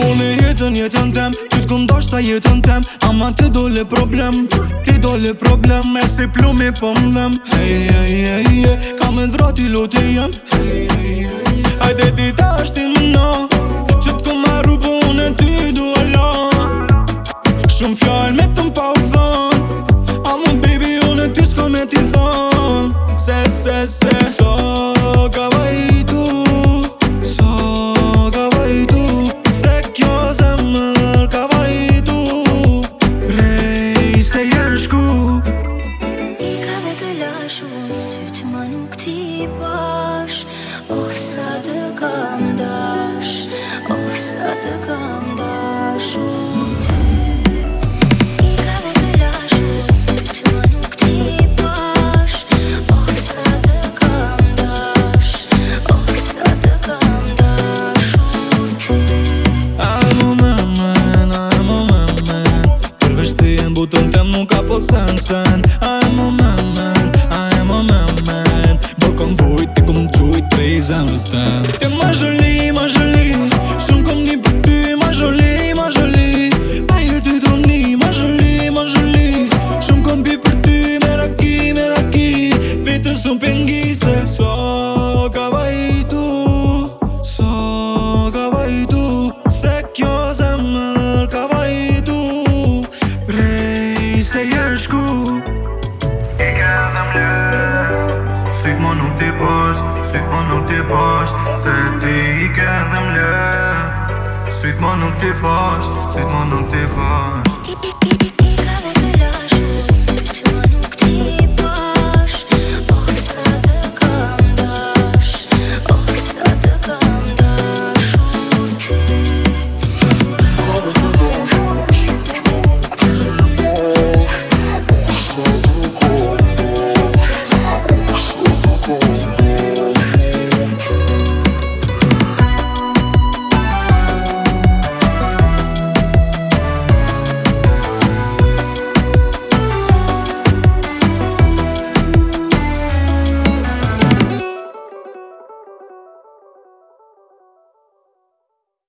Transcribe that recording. bune jetën jetën tem Qytë këndosh sa jetën tem Ama do dole problem Ti dole problem E si po më dhem Hej, hej, hej, hej hey. Ka me dhra ti lotë jem Hej, hej, hej Ajde dita është ti më na Qytë këm arru bune ty du ala Shumë fjall me të më pa u thon Amo baby unë ty s'ka me ti thon Se, se, se, se school. un capo sansan I'm a man man I'm a man man Do con voi te com tu i tres anys tan Te ma joli ma joli Som com ni per tu ma joli ma joli Ai de tu do ni ma joli ma joli Som com bi per tu mer meraki mer aquí Vete som pengui shku E ka dhe më lë Sytë më nuk t'i posh Sytë më nuk t'i posh Se ti i ka dhe më lë Sytë më nuk t'i posh Sytë më nuk t'i posh